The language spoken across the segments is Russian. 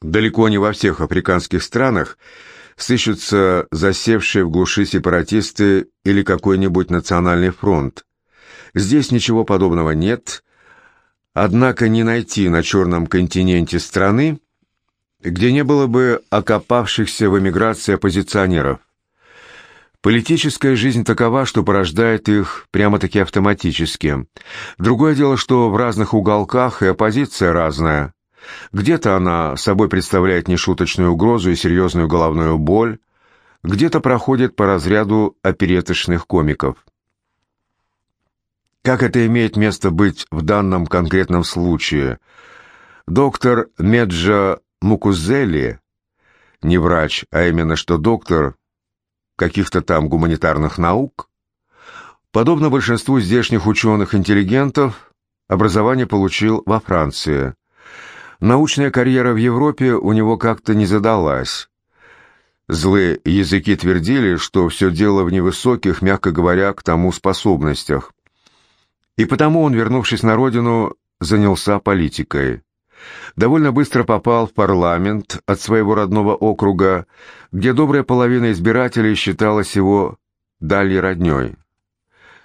Далеко не во всех африканских странах сыщутся засевшие в глуши сепаратисты или какой-нибудь национальный фронт. Здесь ничего подобного нет, однако не найти на черном континенте страны, где не было бы окопавшихся в эмиграции оппозиционеров. Политическая жизнь такова, что порождает их прямо-таки автоматически. Другое дело, что в разных уголках и оппозиция разная. Где-то она собой представляет нешуточную угрозу и серьезную головную боль, где-то проходит по разряду опереточных комиков. Как это имеет место быть в данном конкретном случае? Доктор Меджа Мукузели, не врач, а именно что доктор каких-то там гуманитарных наук, подобно большинству здешних ученых-интеллигентов, образование получил во Франции. Научная карьера в Европе у него как-то не задалась. Злые языки твердили, что все дело в невысоких, мягко говоря, к тому способностях. И потому он, вернувшись на родину, занялся политикой довольно быстро попал в парламент от своего родного округа, где добрая половина избирателей считалась его дальней родней.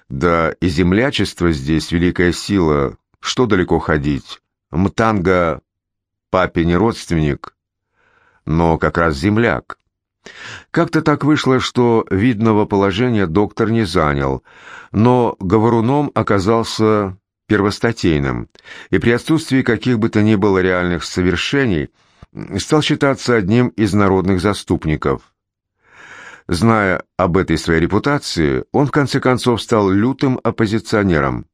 Да и землячество здесь великая сила, что далеко ходить. Мтанга папе не родственник, но как раз земляк. Как-то так вышло, что видного положения доктор не занял, но говоруном оказался первостатейным, и при отсутствии каких бы то ни было реальных совершений стал считаться одним из народных заступников. Зная об этой своей репутации, он в конце концов стал лютым оппозиционером.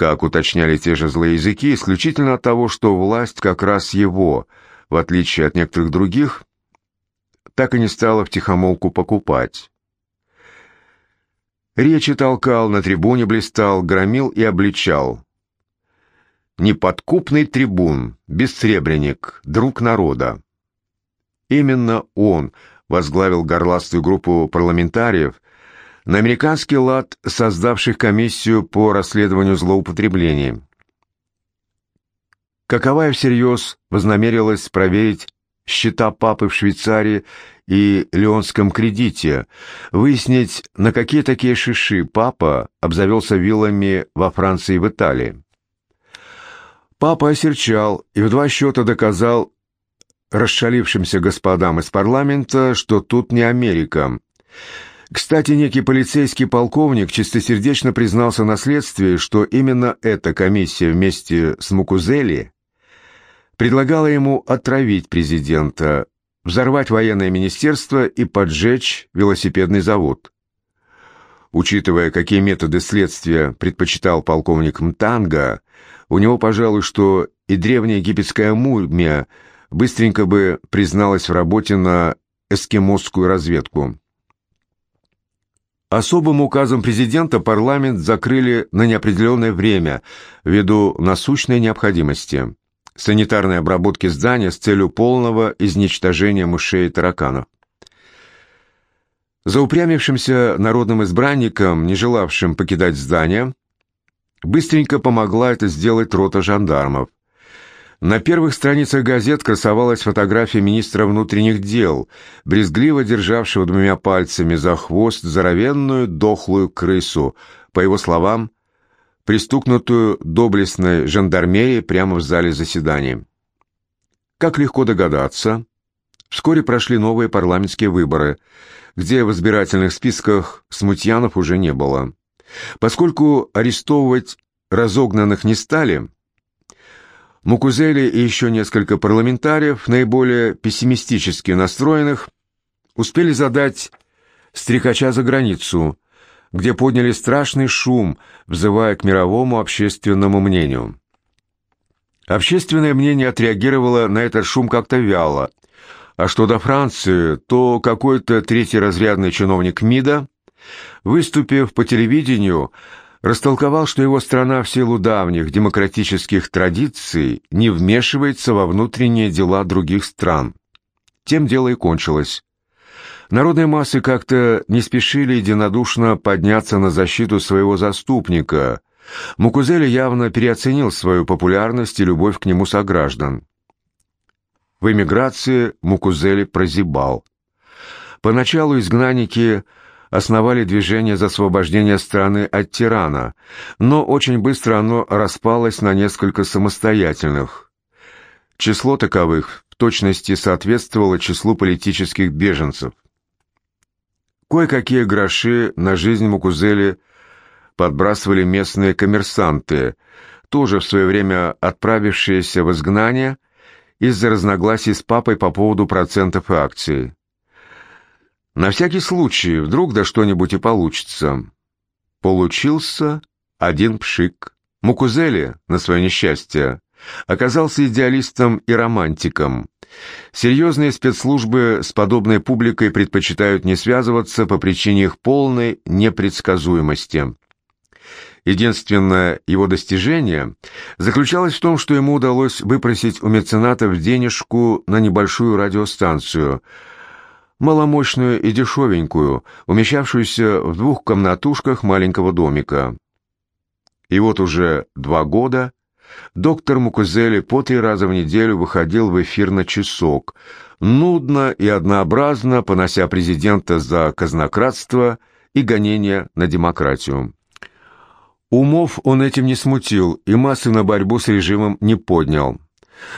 Как уточняли те же злые языки, исключительно от того, что власть как раз его, в отличие от некоторых других, так и не стала втихомолку покупать. Речи толкал, на трибуне блистал, громил и обличал. Неподкупный трибун, бессребренник, друг народа. Именно он возглавил горластую группу парламентариев, на американский лад создавших комиссию по расследованию злоупотреблений. Каковая всерьез вознамерилась проверить счета папы в Швейцарии и Леонском кредите, выяснить, на какие такие шиши папа обзавелся виллами во Франции и в Италии. Папа осерчал и в два счета доказал расшалившимся господам из парламента, что тут не Америка. Кстати, некий полицейский полковник чистосердечно признался на следствии, что именно эта комиссия вместе с Мукузели предлагала ему отравить президента, взорвать военное министерство и поджечь велосипедный завод. Учитывая, какие методы следствия предпочитал полковник Мтанга, у него, пожалуй, что и древняя египетская мумия быстренько бы призналась в работе на эскимосскую разведку. Особым указом президента парламент закрыли на неопределенное время ввиду насущной необходимости санитарной обработки здания с целью полного изничтожения мышей и тараканов. Заупрямившимся народным избранникам, не желавшим покидать здание, быстренько помогла это сделать рота жандармов. На первых страницах газет красовалась фотография министра внутренних дел, брезгливо державшего двумя пальцами за хвост здоровенную дохлую крысу, по его словам, пристукнутую доблестной жандармерией прямо в зале заседаний. Как легко догадаться, вскоре прошли новые парламентские выборы, где в избирательных списках смутьянов уже не было. Поскольку арестовывать разогнанных не стали, Мукузели и еще несколько парламентариев, наиболее пессимистически настроенных, успели задать стрекача за границу, где подняли страшный шум, взывая к мировому общественному мнению. Общественное мнение отреагировало на этот шум как-то вяло, а что до Франции, то какой-то третий разрядный чиновник МИДа, выступив по телевидению, растолковал, что его страна в силу давних демократических традиций не вмешивается во внутренние дела других стран. Тем дело и кончилось. Народные массы как-то не спешили единодушно подняться на защиту своего заступника. Мукузели явно переоценил свою популярность и любовь к нему сограждан. В эмиграции Мукузели прозябал. Поначалу изгнанники основали движение за освобождение страны от тирана, но очень быстро оно распалось на несколько самостоятельных. Число таковых в точности соответствовало числу политических беженцев. Кое-какие гроши на жизнь Мукузели подбрасывали местные коммерсанты, тоже в свое время отправившиеся в изгнание из-за разногласий с папой по поводу процентов и акций. На всякий случай, вдруг да что-нибудь и получится. Получился один пшик. Мукузели, на свое несчастье, оказался идеалистом и романтиком. Серьезные спецслужбы с подобной публикой предпочитают не связываться по причине их полной непредсказуемости. Единственное его достижение заключалось в том, что ему удалось выпросить у меценатов денежку на небольшую радиостанцию – маломощную и дешевенькую, умещавшуюся в двух комнатушках маленького домика. И вот уже два года доктор Мукузели по три раза в неделю выходил в эфир на часок, нудно и однообразно понося президента за казнократство и гонение на демократию. Умов он этим не смутил и массы на борьбу с режимом не поднял.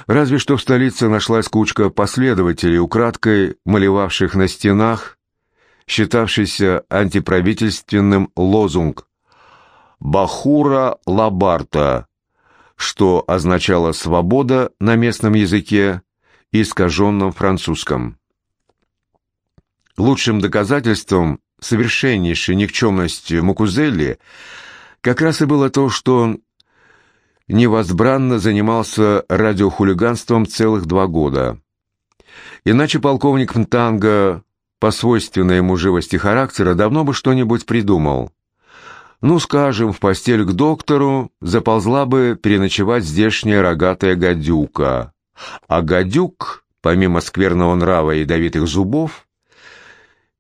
Разве что в столице нашлась кучка последователей, украдкой малевавших на стенах, считавшийся антиправительственным лозунг «Бахура Лабарта», что означало «свобода» на местном языке искаженном французском. Лучшим доказательством совершеннейшей никчемности Мукузелли как раз и было то, что он невозбранно занимался радиохулиганством целых два года. Иначе полковник Мтанга, по свойственной ему живости характера, давно бы что-нибудь придумал. Ну, скажем, в постель к доктору заползла бы переночевать здешняя рогатая гадюка. А гадюк, помимо скверного нрава и ядовитых зубов,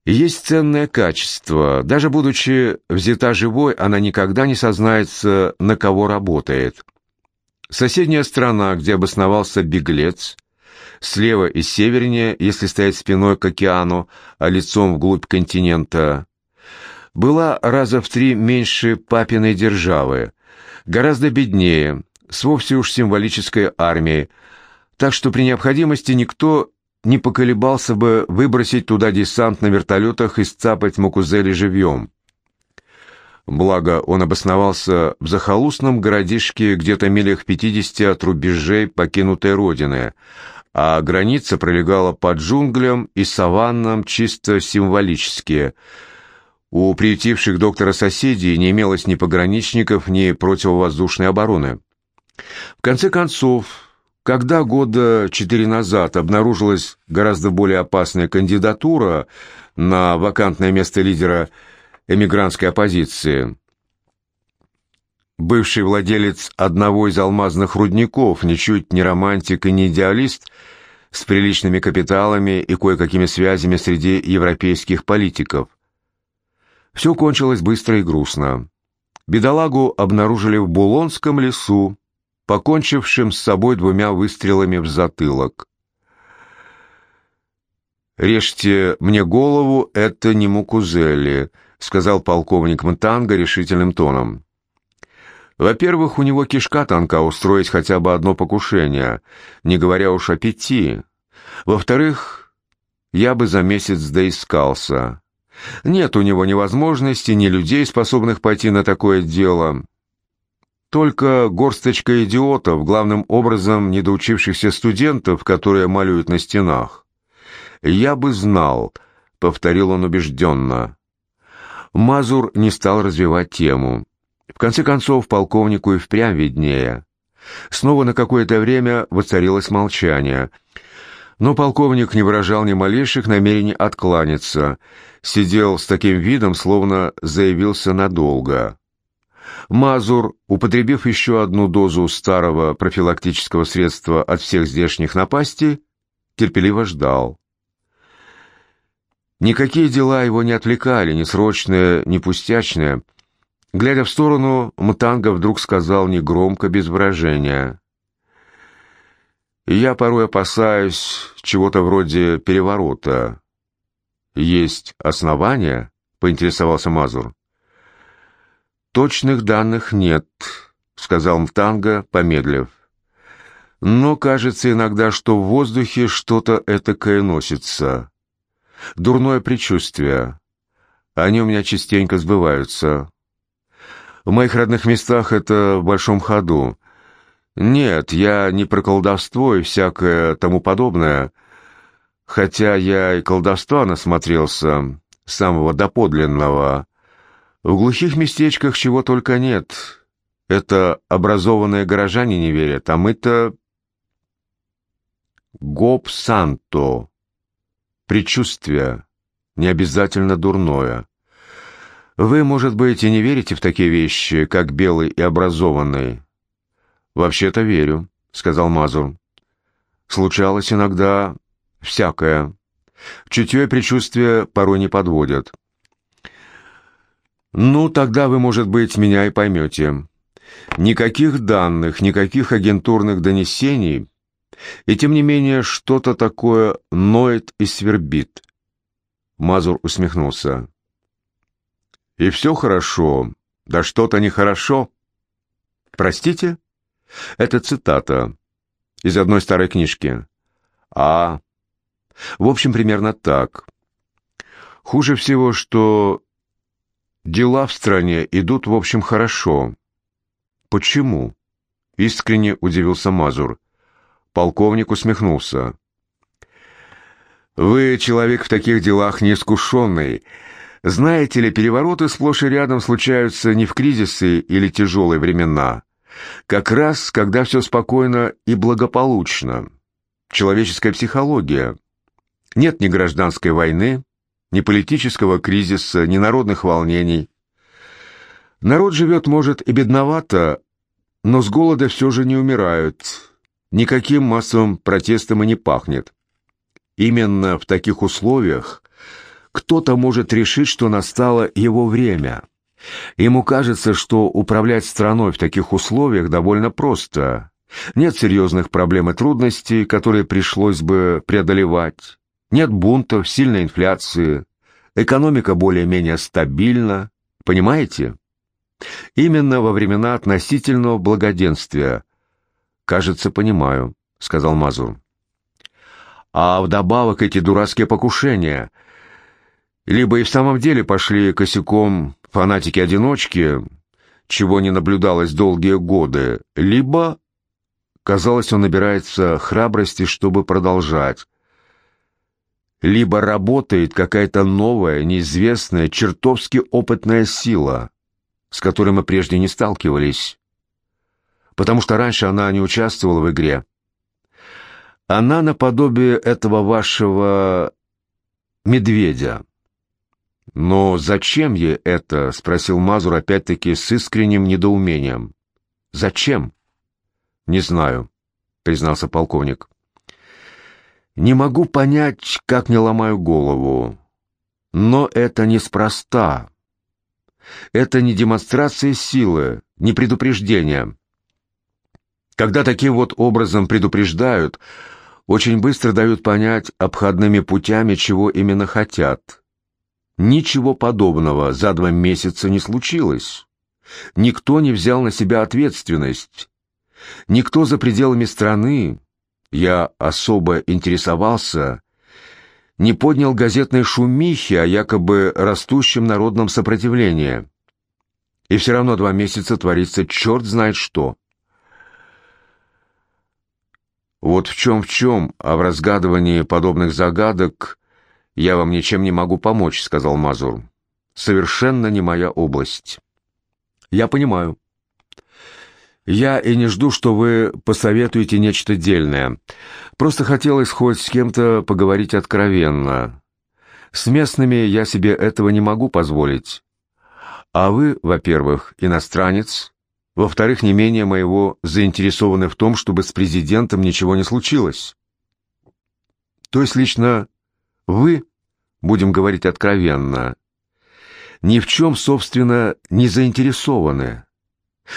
есть ценное качество. Даже будучи взята живой, она никогда не сознается, на кого работает. Соседняя страна, где обосновался беглец, слева и севернее, если стоять спиной к океану, а лицом вглубь континента, была раза в три меньше папиной державы, гораздо беднее, с вовсе уж символической армией, так что при необходимости никто не поколебался бы выбросить туда десант на вертолетах и сцапать Мукузели живьем. Благо, он обосновался в захолустном городишке где-то милях в 50 от рубежей покинутой родины, а граница пролегала под джунглям и саваннам чисто символически. У приютивших доктора соседей не имелось ни пограничников, ни противовоздушной обороны. В конце концов, когда года четыре назад обнаружилась гораздо более опасная кандидатура на вакантное место лидера эмигрантской оппозиции. Бывший владелец одного из алмазных рудников, ничуть не романтик и не идеалист, с приличными капиталами и кое-какими связями среди европейских политиков. Все кончилось быстро и грустно. Бедолагу обнаружили в Булонском лесу, покончившим с собой двумя выстрелами в затылок. «Режьте мне голову, это не Мукузели», сказал полковник Мтанга решительным тоном. Во-первых, у него кишка тонка устроить хотя бы одно покушение, не говоря уж о пяти. Во-вторых, я бы за месяц доискался. Нет у него ни возможности, ни людей, способных пойти на такое дело. Только горсточка идиотов, главным образом недоучившихся студентов, которые малюют на стенах. «Я бы знал», — повторил он убежденно. Мазур не стал развивать тему. В конце концов, полковнику и впрямь виднее. Снова на какое-то время воцарилось молчание. Но полковник не выражал ни малейших намерений откланяться. Сидел с таким видом, словно заявился надолго. Мазур, употребив еще одну дозу старого профилактического средства от всех здешних напастей, терпеливо ждал. Никакие дела его не отвлекали, ни срочные, ни пустячные. Глядя в сторону, Мутанга вдруг сказал негромко, без выражения. Я порой опасаюсь чего-то вроде переворота. Есть основания? поинтересовался Мазур. Точных данных нет, сказал Мтанга, помедлив. Но кажется иногда, что в воздухе что-то этакое носится. Дурное предчувствие. Они у меня частенько сбываются. В моих родных местах это в большом ходу. Нет, я не про колдовство и всякое тому подобное, хотя я и колдовства насмотрелся, самого доподлинного. В глухих местечках чего только нет. Это образованные горожане не верят, а мы-то... Гоп-санто. Предчувствие. Не обязательно дурное. Вы, может быть, и не верите в такие вещи, как белый и образованный. Вообще-то верю, сказал Мазур. Случалось иногда всякое. Чутье и предчувствие порой не подводят. Ну, тогда вы, может быть, меня и поймете. Никаких данных, никаких агентурных донесений, и тем не менее что-то такое ноет и свербит. Мазур усмехнулся. И все хорошо, да что-то нехорошо. Простите? Это цитата из одной старой книжки. А, в общем, примерно так. Хуже всего, что дела в стране идут, в общем, хорошо. Почему? Искренне удивился Мазур. Полковник усмехнулся. «Вы человек в таких делах неискушенный. Знаете ли, перевороты сплошь и рядом случаются не в кризисы или тяжелые времена, как раз, когда все спокойно и благополучно. Человеческая психология. Нет ни гражданской войны, ни политического кризиса, ни народных волнений. Народ живет, может, и бедновато, но с голода все же не умирают. Никаким массовым протестом и не пахнет. Именно в таких условиях кто-то может решить, что настало его время. Ему кажется, что управлять страной в таких условиях довольно просто. Нет серьезных проблем и трудностей, которые пришлось бы преодолевать. Нет бунтов, сильной инфляции, экономика более-менее стабильна, понимаете? Именно во времена относительного благоденствия. Кажется, понимаю, сказал Мазур. А вдобавок эти дурацкие покушения. Либо и в самом деле пошли косяком фанатики-одиночки, чего не наблюдалось долгие годы, либо, казалось, он набирается храбрости, чтобы продолжать либо работает какая-то новая, неизвестная, чертовски опытная сила, с которой мы прежде не сталкивались, потому что раньше она не участвовала в игре. Она наподобие этого вашего медведя. «Но зачем ей это?» — спросил Мазур опять-таки с искренним недоумением. «Зачем?» «Не знаю», — признался полковник. Не могу понять, как не ломаю голову. Но это неспроста. Это не демонстрация силы, не предупреждение. Когда таким вот образом предупреждают, очень быстро дают понять обходными путями, чего именно хотят. Ничего подобного за два месяца не случилось. Никто не взял на себя ответственность. Никто за пределами страны я особо интересовался, не поднял газетной шумихи о якобы растущем народном сопротивлении. И все равно два месяца творится черт знает что. Вот в чем в чем, а в разгадывании подобных загадок я вам ничем не могу помочь, сказал Мазур. Совершенно не моя область. Я понимаю. Я и не жду, что вы посоветуете нечто дельное. Просто хотелось хоть с кем-то поговорить откровенно. С местными я себе этого не могу позволить. А вы, во-первых, иностранец, во-вторых, не менее моего заинтересованы в том, чтобы с президентом ничего не случилось. То есть лично вы, будем говорить откровенно, ни в чем, собственно, не заинтересованы.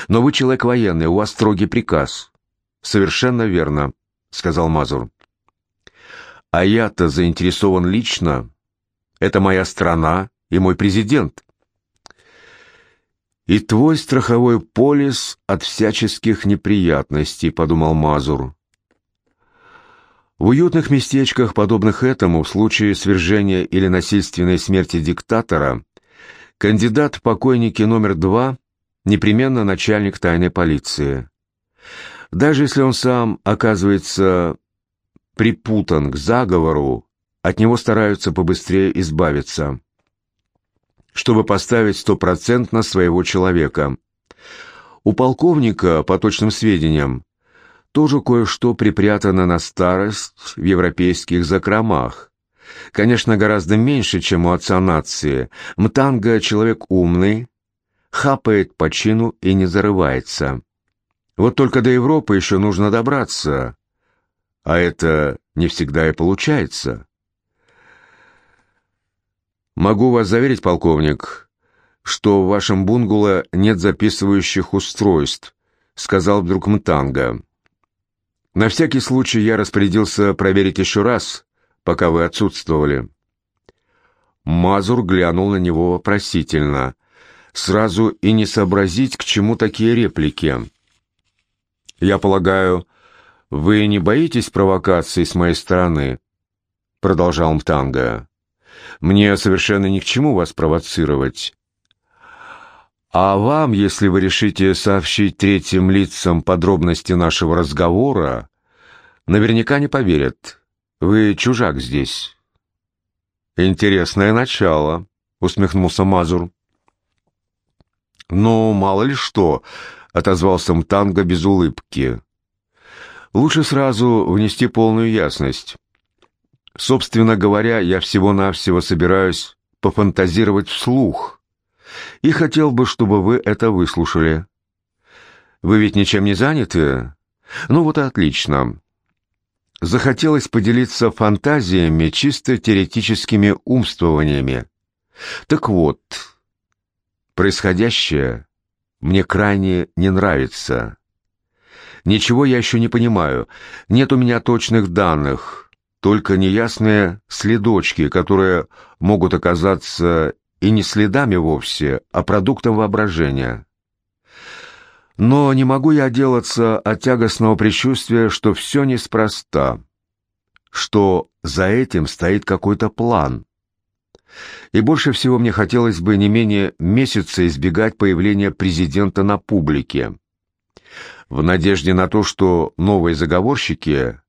Но вы человек военный, у вас строгий приказ. Совершенно верно, сказал Мазур. «А я-то заинтересован лично. Это моя страна и мой президент». «И твой страховой полис от всяческих неприятностей», — подумал Мазур. В уютных местечках, подобных этому, в случае свержения или насильственной смерти диктатора, кандидат покойники номер два непременно начальник тайной полиции. Даже если он сам оказывается припутан к заговору, от него стараются побыстрее избавиться чтобы поставить стопроцентно своего человека. У полковника, по точным сведениям, тоже кое-что припрятано на старость в европейских закромах. Конечно, гораздо меньше, чем у отца нации. Мтанга — человек умный, хапает по чину и не зарывается. Вот только до Европы еще нужно добраться, а это не всегда и получается. «Могу вас заверить, полковник, что в вашем бунгало нет записывающих устройств», сказал вдруг Мтанга. «На всякий случай я распорядился проверить еще раз, пока вы отсутствовали». Мазур глянул на него вопросительно. Сразу и не сообразить, к чему такие реплики. «Я полагаю, вы не боитесь провокаций с моей стороны?» Продолжал Мтанга. Мне совершенно ни к чему вас провоцировать. А вам, если вы решите сообщить третьим лицам подробности нашего разговора, наверняка не поверят. Вы чужак здесь. Интересное начало, усмехнулся Мазур. Ну, мало ли что, отозвался Мтанга без улыбки. Лучше сразу внести полную ясность. Собственно говоря, я всего-навсего собираюсь пофантазировать вслух. И хотел бы, чтобы вы это выслушали. Вы ведь ничем не заняты? Ну вот отлично. Захотелось поделиться фантазиями, чисто теоретическими умствованиями. Так вот, происходящее мне крайне не нравится. Ничего я еще не понимаю, нет у меня точных данных, только неясные следочки, которые могут оказаться и не следами вовсе, а продуктом воображения. Но не могу я отделаться от тягостного предчувствия, что все неспроста, что за этим стоит какой-то план. И больше всего мне хотелось бы не менее месяца избегать появления президента на публике, в надежде на то, что новые заговорщики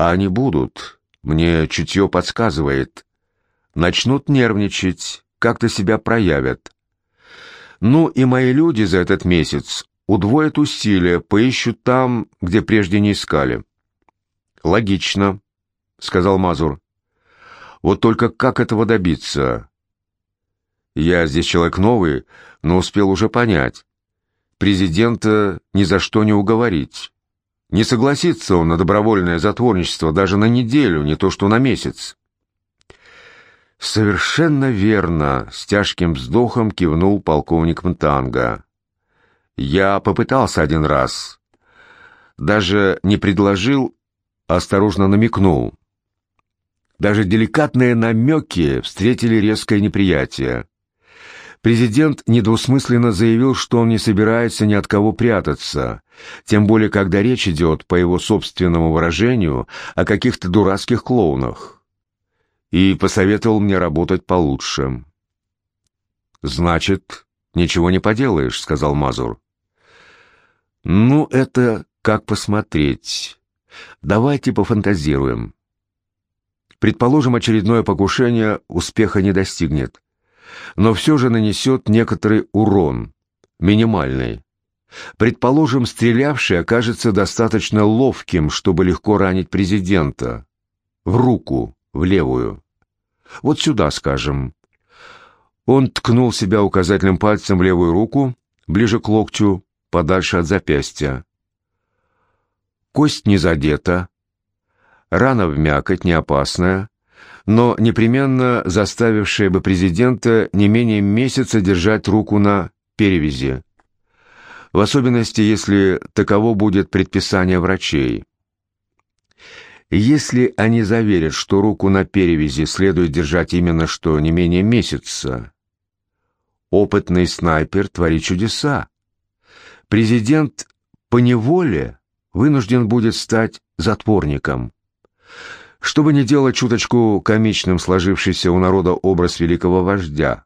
а они будут, мне чутье подсказывает. Начнут нервничать, как-то себя проявят. Ну и мои люди за этот месяц удвоят усилия, поищут там, где прежде не искали. Логично, сказал Мазур. Вот только как этого добиться? Я здесь человек новый, но успел уже понять. Президента ни за что не уговорить. Не согласится он на добровольное затворничество даже на неделю, не то что на месяц. «Совершенно верно», — с тяжким вздохом кивнул полковник Мтанга. «Я попытался один раз. Даже не предложил, а осторожно намекнул. Даже деликатные намеки встретили резкое неприятие. Президент недвусмысленно заявил, что он не собирается ни от кого прятаться, тем более когда речь идет, по его собственному выражению, о каких-то дурацких клоунах. И посоветовал мне работать получше. «Значит, ничего не поделаешь», — сказал Мазур. «Ну, это как посмотреть. Давайте пофантазируем. Предположим, очередное покушение успеха не достигнет но все же нанесет некоторый урон, минимальный. Предположим, стрелявший окажется достаточно ловким, чтобы легко ранить президента. В руку, в левую. Вот сюда, скажем. Он ткнул себя указательным пальцем в левую руку, ближе к локтю, подальше от запястья. Кость не задета, рана в мякоть не опасная, но непременно заставившая бы президента не менее месяца держать руку на перевязи, в особенности, если таково будет предписание врачей. Если они заверят, что руку на перевязи следует держать именно что не менее месяца, опытный снайпер творит чудеса. Президент по неволе вынужден будет стать затворником. Чтобы не делать чуточку комичным сложившийся у народа образ великого вождя,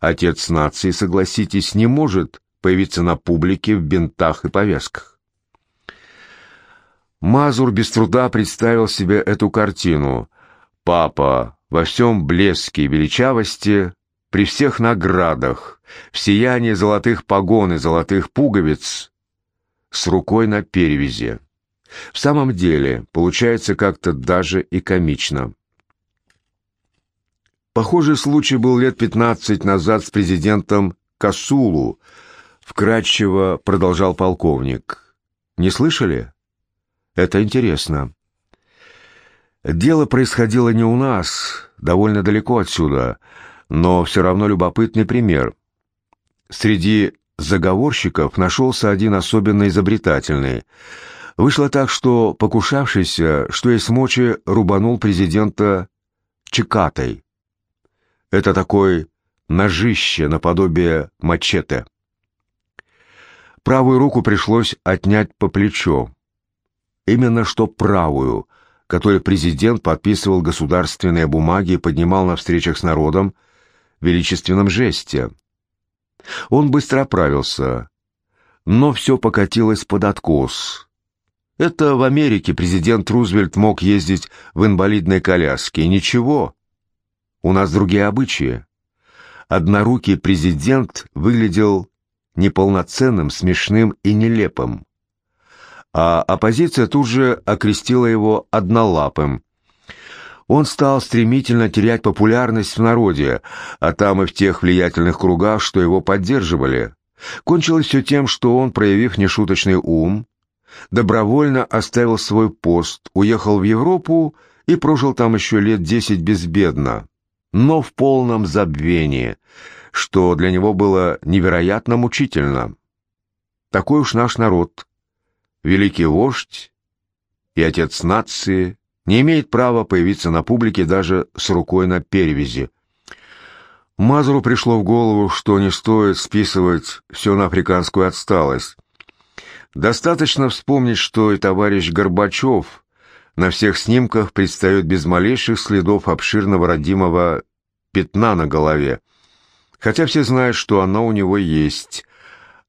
отец нации, согласитесь, не может появиться на публике в бинтах и повязках. Мазур без труда представил себе эту картину. Папа во всем блеске и величавости, при всех наградах, в сиянии золотых погон и золотых пуговиц, с рукой на перевязи. В самом деле, получается как-то даже и комично. Похожий случай был лет пятнадцать назад с президентом Касулу, вкратчиво продолжал полковник. Не слышали? Это интересно. Дело происходило не у нас, довольно далеко отсюда, но все равно любопытный пример. Среди заговорщиков нашелся один особенно изобретательный. Вышло так, что покушавшийся, что есть мочи, рубанул президента чекатой. Это такой ножище наподобие мачете. Правую руку пришлось отнять по плечо именно что правую, которой президент подписывал государственные бумаги и поднимал на встречах с народом в величественном жесте. Он быстро оправился, но все покатилось под откос. Это в Америке президент Рузвельт мог ездить в инвалидной коляске, и ничего. У нас другие обычаи. Однорукий президент выглядел неполноценным, смешным и нелепым а оппозиция тут же окрестила его однолапым. Он стал стремительно терять популярность в народе, а там и в тех влиятельных кругах, что его поддерживали. Кончилось все тем, что он, проявив нешуточный ум, добровольно оставил свой пост, уехал в Европу и прожил там еще лет десять безбедно, но в полном забвении, что для него было невероятно мучительно. Такой уж наш народ — великий вождь и отец нации не имеет права появиться на публике даже с рукой на перевязи. Мазуру пришло в голову, что не стоит списывать все на африканскую отсталость. Достаточно вспомнить, что и товарищ Горбачев на всех снимках предстает без малейших следов обширного родимого пятна на голове, хотя все знают, что оно у него есть,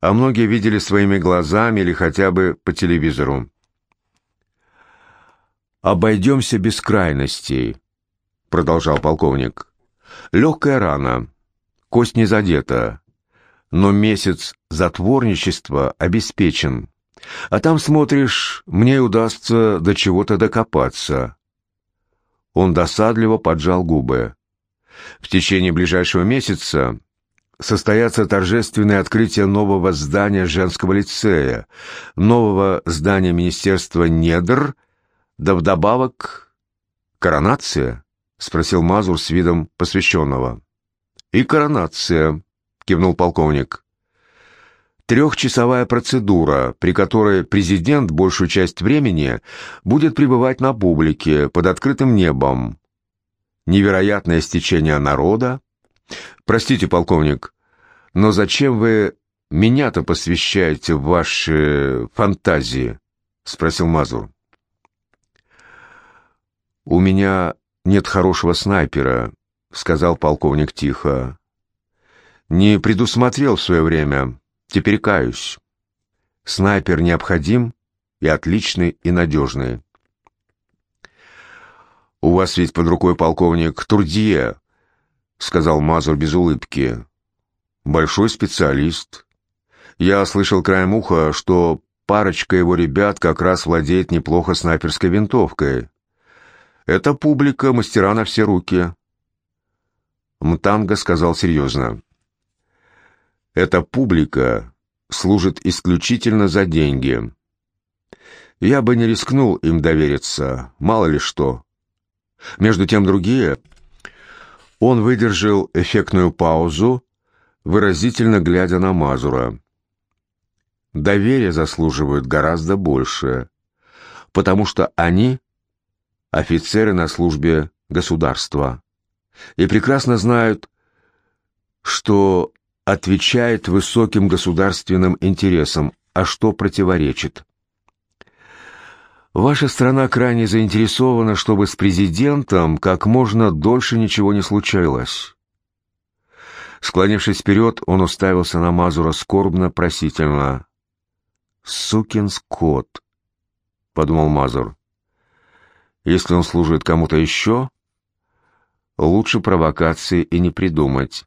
а многие видели своими глазами или хотя бы по телевизору. «Обойдемся без крайностей», — продолжал полковник. «Легкая рана, кость не задета, но месяц затворничества обеспечен. А там, смотришь, мне удастся до чего-то докопаться». Он досадливо поджал губы. В течение ближайшего месяца состоятся торжественные открытия нового здания женского лицея, нового здания Министерства недр, да вдобавок коронация, спросил Мазур с видом посвященного. И коронация, кивнул полковник. Трехчасовая процедура, при которой президент большую часть времени будет пребывать на публике под открытым небом. Невероятное стечение народа, Простите, полковник, но зачем вы меня-то посвящаете в ваши фантазии? Спросил Мазур. У меня нет хорошего снайпера, сказал полковник тихо. Не предусмотрел в свое время, теперь каюсь. Снайпер необходим и отличный, и надежный. «У вас ведь под рукой полковник Турдье», — сказал Мазур без улыбки. «Большой специалист. Я слышал краем уха, что парочка его ребят как раз владеет неплохо снайперской винтовкой. Это публика, мастера на все руки». Мтанга сказал серьезно. «Эта публика служит исключительно за деньги. Я бы не рискнул им довериться, мало ли что. Между тем другие он выдержал эффектную паузу, выразительно глядя на Мазура. Доверие заслуживают гораздо больше. потому что они — офицеры на службе государства и прекрасно знают, что отвечает высоким государственным интересам, а что противоречит. Ваша страна крайне заинтересована, чтобы с президентом как можно дольше ничего не случилось. Склонившись вперед, он уставился на Мазура скорбно, просительно. «Сукин скот», — подумал Мазур. «Если он служит кому-то еще, лучше провокации и не придумать.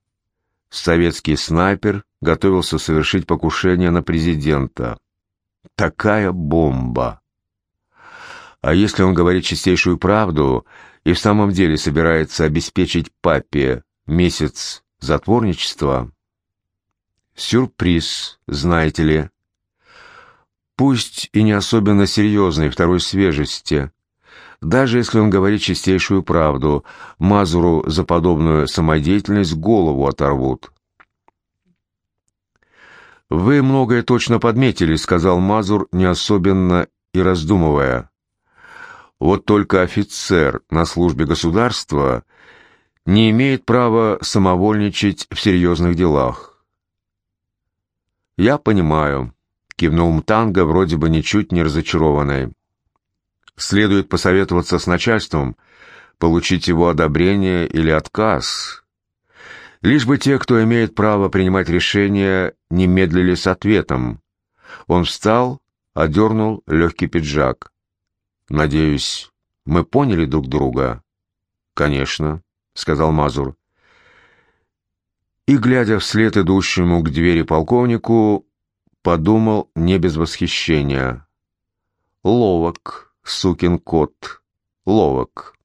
Советский снайпер готовился совершить покушение на президента. Такая бомба!» А если он говорит чистейшую правду и в самом деле собирается обеспечить папе месяц затворничества? Сюрприз, знаете ли. Пусть и не особенно серьезный второй свежести. Даже если он говорит чистейшую правду, Мазуру за подобную самодеятельность голову оторвут. «Вы многое точно подметили», — сказал Мазур, не особенно и раздумывая. Вот только офицер на службе государства не имеет права самовольничать в серьезных делах. «Я понимаю», — кивнул Мтанга, вроде бы ничуть не разочарованный. «Следует посоветоваться с начальством, получить его одобрение или отказ. Лишь бы те, кто имеет право принимать решения, не медлили с ответом». Он встал, одернул легкий пиджак. «Надеюсь, мы поняли друг друга?» «Конечно», — сказал Мазур. И, глядя вслед идущему к двери полковнику, подумал не без восхищения. «Ловок, сукин кот, ловок».